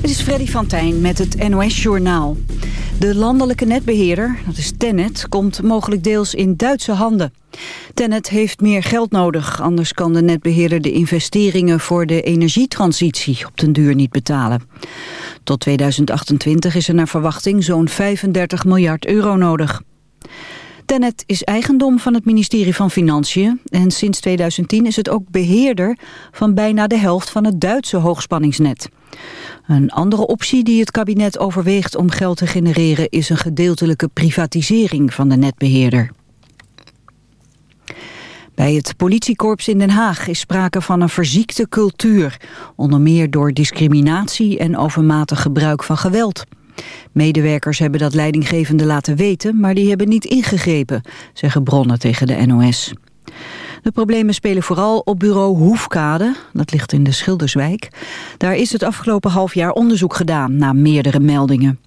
Het is Freddy van Tijn met het NOS-journaal. De landelijke netbeheerder, dat is Tennet, komt mogelijk deels in Duitse handen. Tennet heeft meer geld nodig, anders kan de netbeheerder de investeringen voor de energietransitie op den duur niet betalen. Tot 2028 is er naar verwachting zo'n 35 miljard euro nodig. Tennet is eigendom van het ministerie van Financiën en sinds 2010 is het ook beheerder van bijna de helft van het Duitse hoogspanningsnet. Een andere optie die het kabinet overweegt om geld te genereren is een gedeeltelijke privatisering van de netbeheerder. Bij het politiekorps in Den Haag is sprake van een verziekte cultuur, onder meer door discriminatie en overmatig gebruik van geweld. Medewerkers hebben dat leidinggevende laten weten, maar die hebben niet ingegrepen, zeggen bronnen tegen de NOS. De problemen spelen vooral op bureau Hoefkade, dat ligt in de Schilderswijk. Daar is het afgelopen half jaar onderzoek gedaan na meerdere meldingen.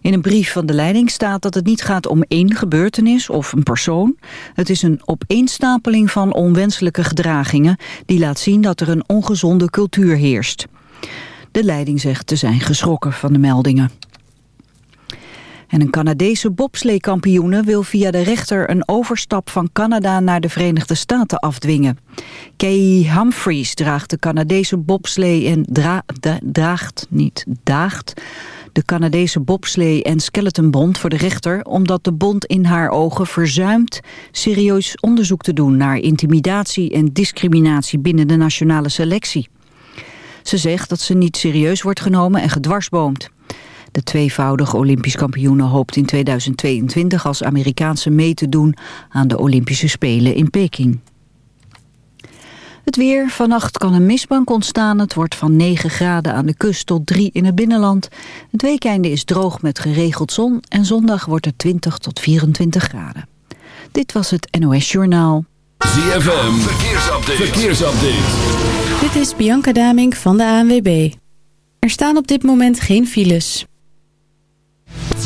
In een brief van de leiding staat dat het niet gaat om één gebeurtenis of een persoon. Het is een opeenstapeling van onwenselijke gedragingen die laat zien dat er een ongezonde cultuur heerst. De leiding zegt te zijn geschrokken van de meldingen. En een Canadese bobsleekampioene wil via de rechter een overstap van Canada naar de Verenigde Staten afdwingen. Kay Humphries draagt de Canadese bobslee en draagt, niet, daagt de Canadese bobslee en skeletonbond voor de rechter... omdat de bond in haar ogen verzuimt serieus onderzoek te doen... naar intimidatie en discriminatie binnen de nationale selectie. Ze zegt dat ze niet serieus wordt genomen en gedwarsboomd. De tweevoudige Olympisch kampioene hoopt in 2022 als Amerikaanse mee te doen aan de Olympische Spelen in Peking. Het weer. Vannacht kan een mistbank ontstaan. Het wordt van 9 graden aan de kust tot 3 in het binnenland. Het weekende is droog met geregeld zon. En zondag wordt het 20 tot 24 graden. Dit was het NOS Journaal. ZFM. Verkeersupdate. Verkeersupdate. Dit is Bianca Daming van de ANWB. Er staan op dit moment geen files.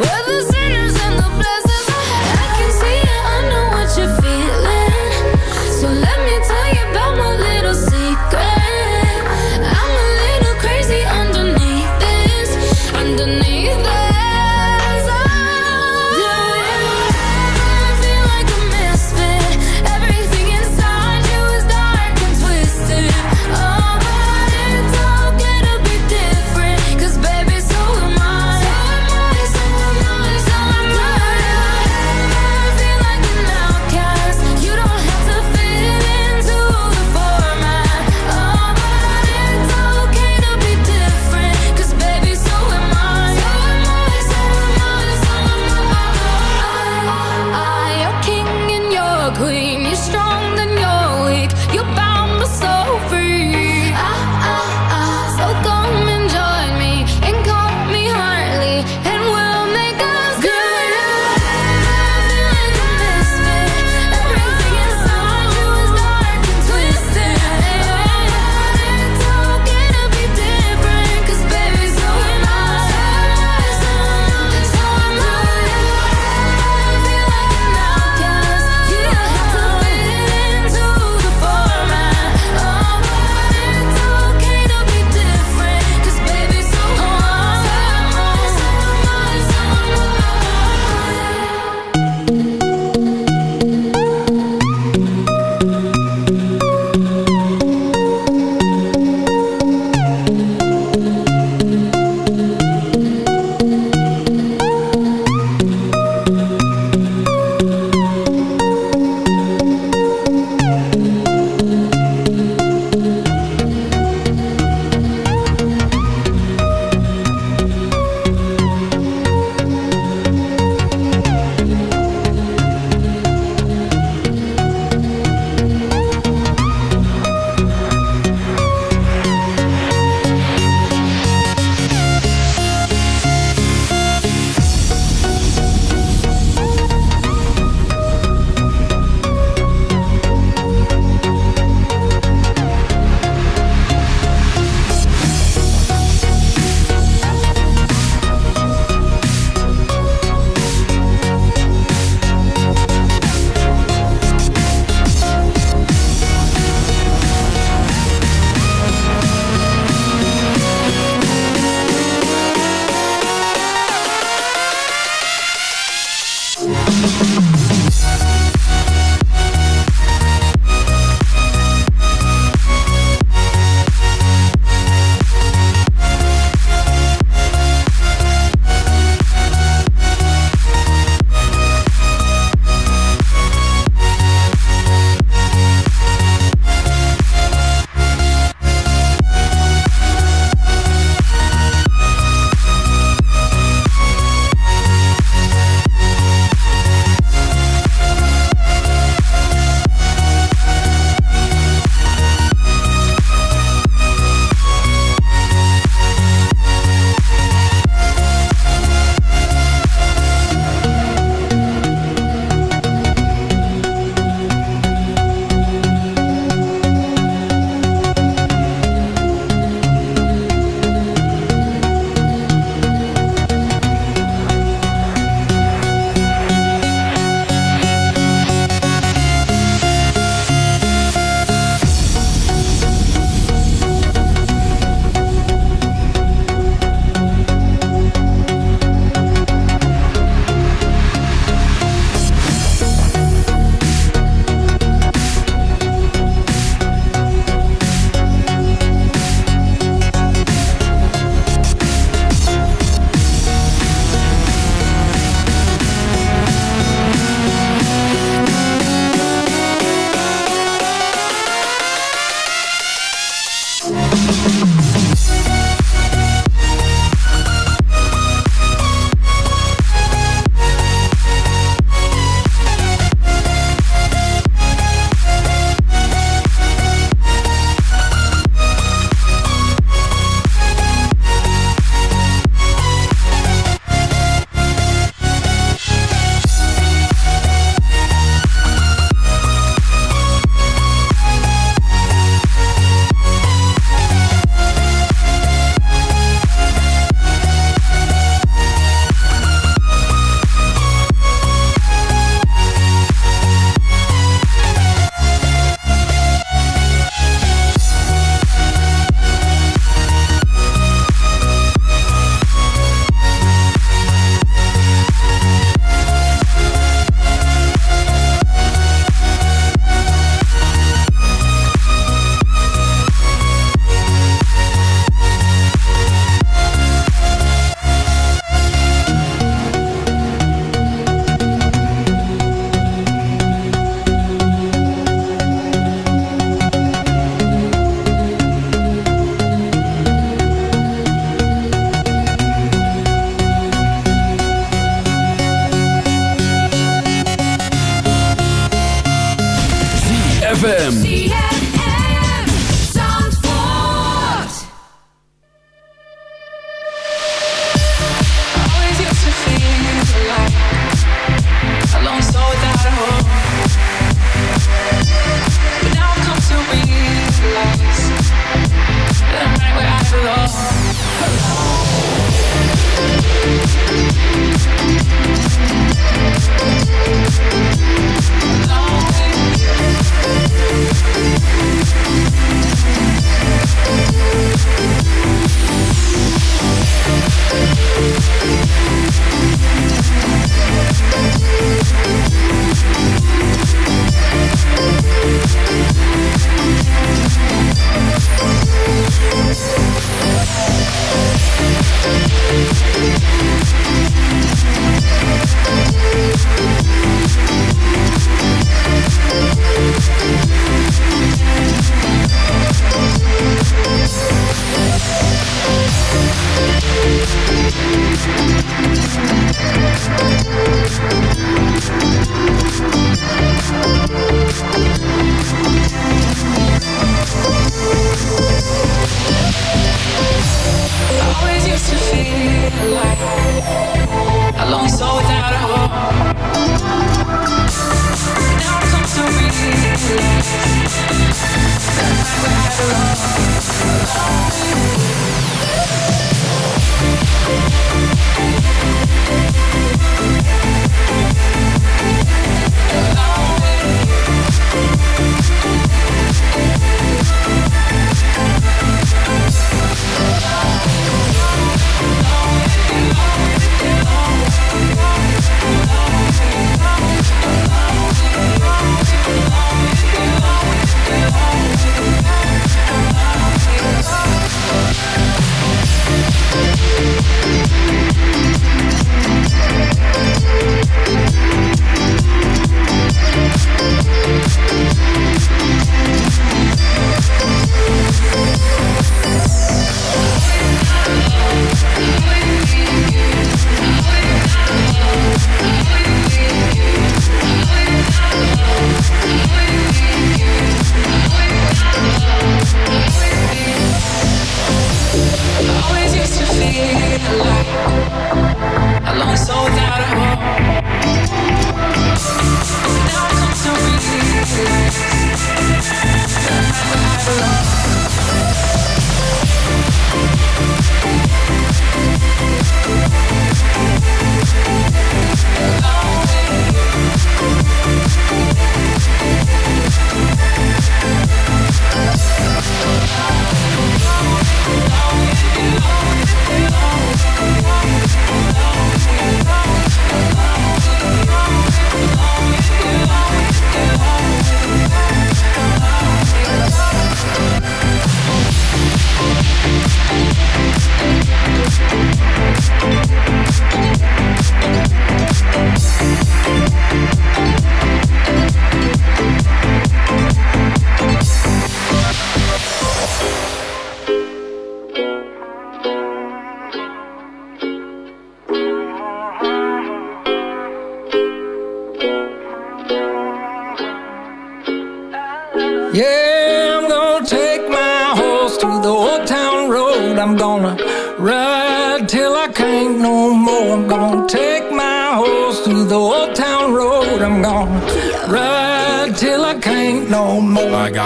Well,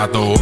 zapato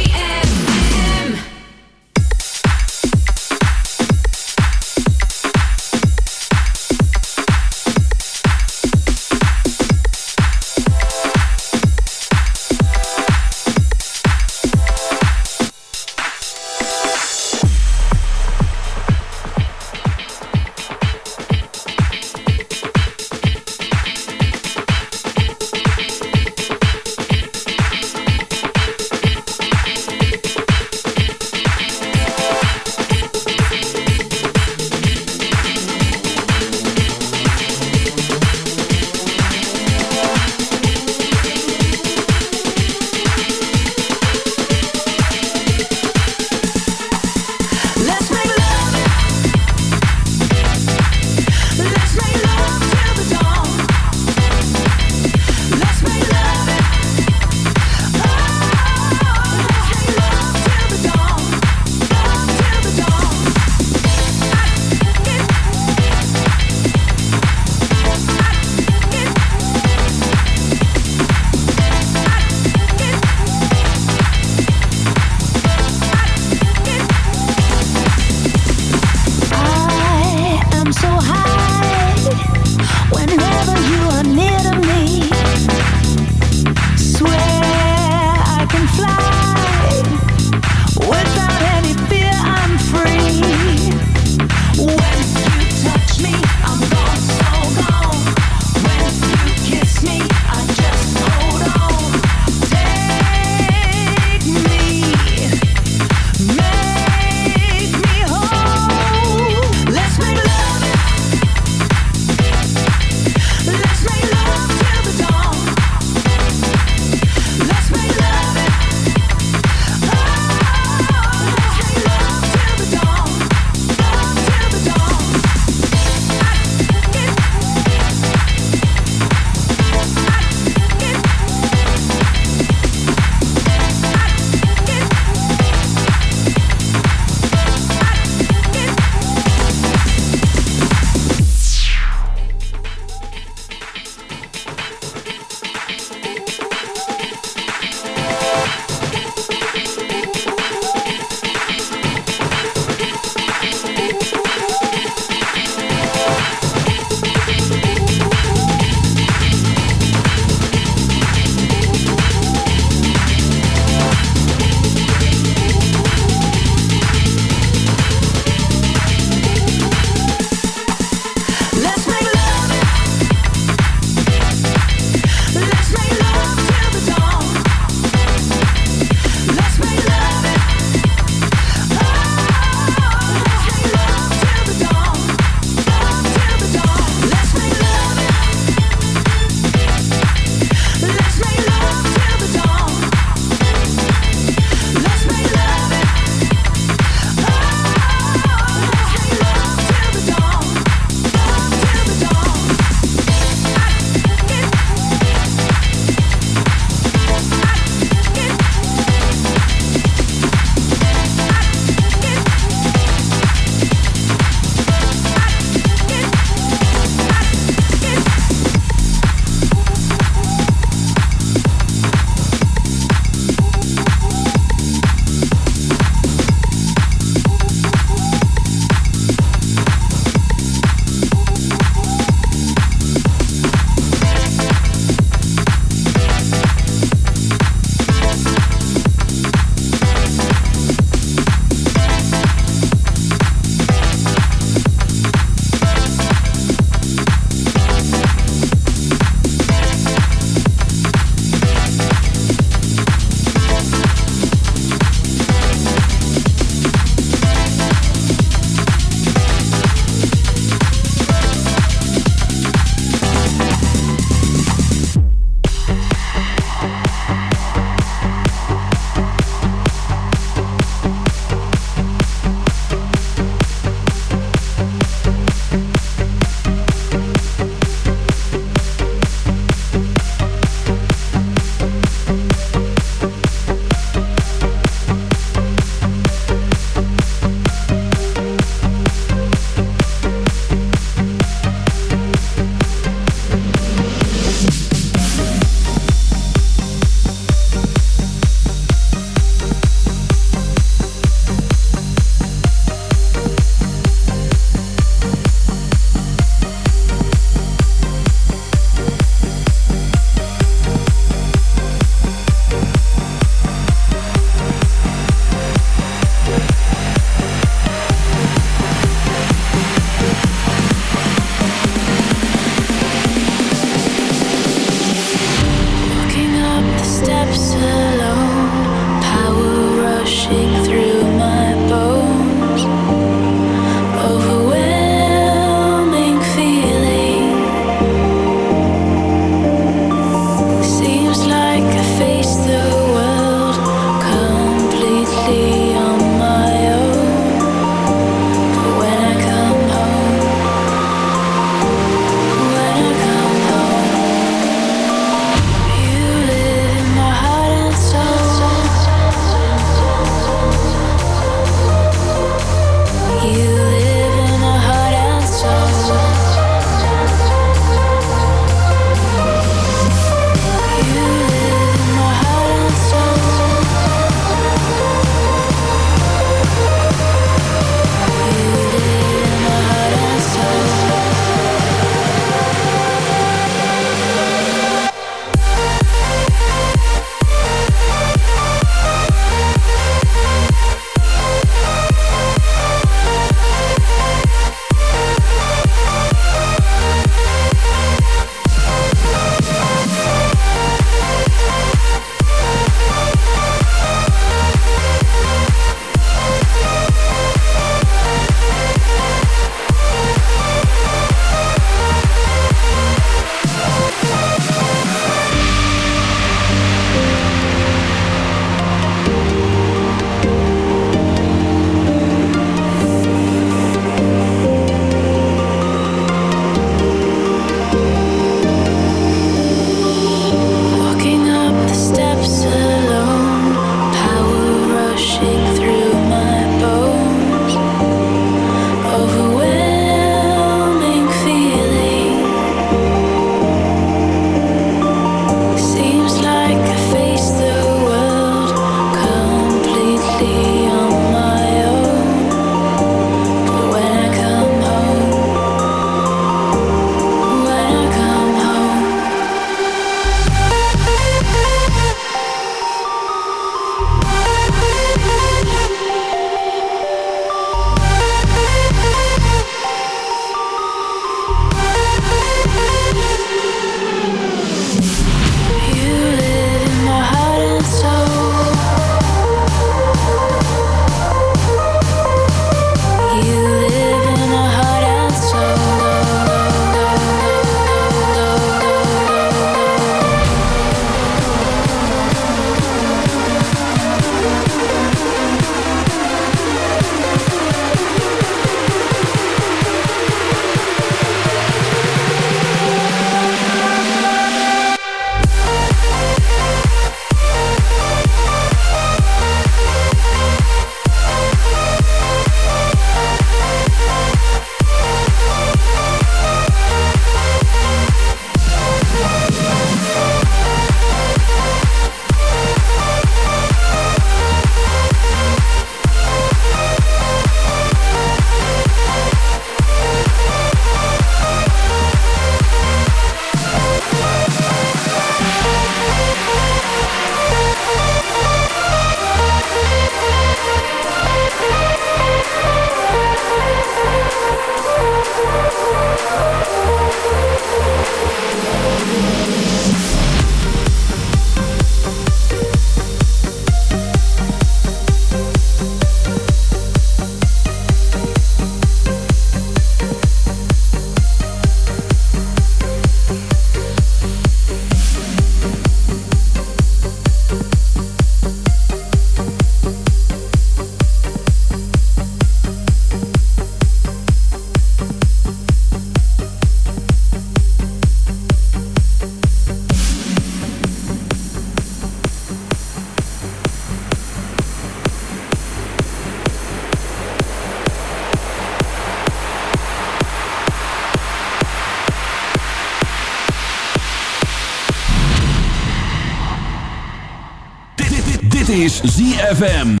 ZFM.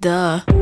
Duh.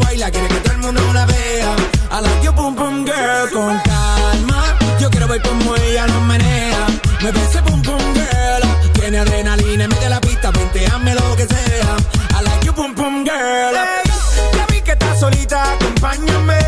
baila, quiere que todo el mundo la vea. A la yo pum pum girl con calma. Yo quiero ver como ella lo menea. Me dice pum pum girl. Tiene adrenalina mete la pista, hazme lo que sea. A la yo pum pum girl. Ya vi que estás solita, acompáñame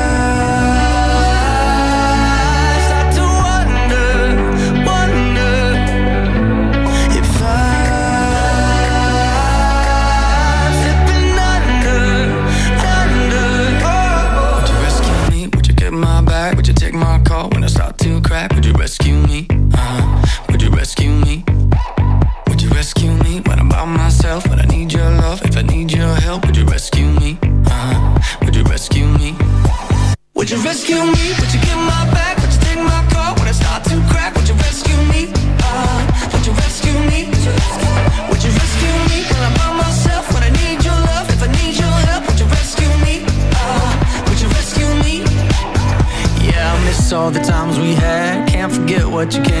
what you can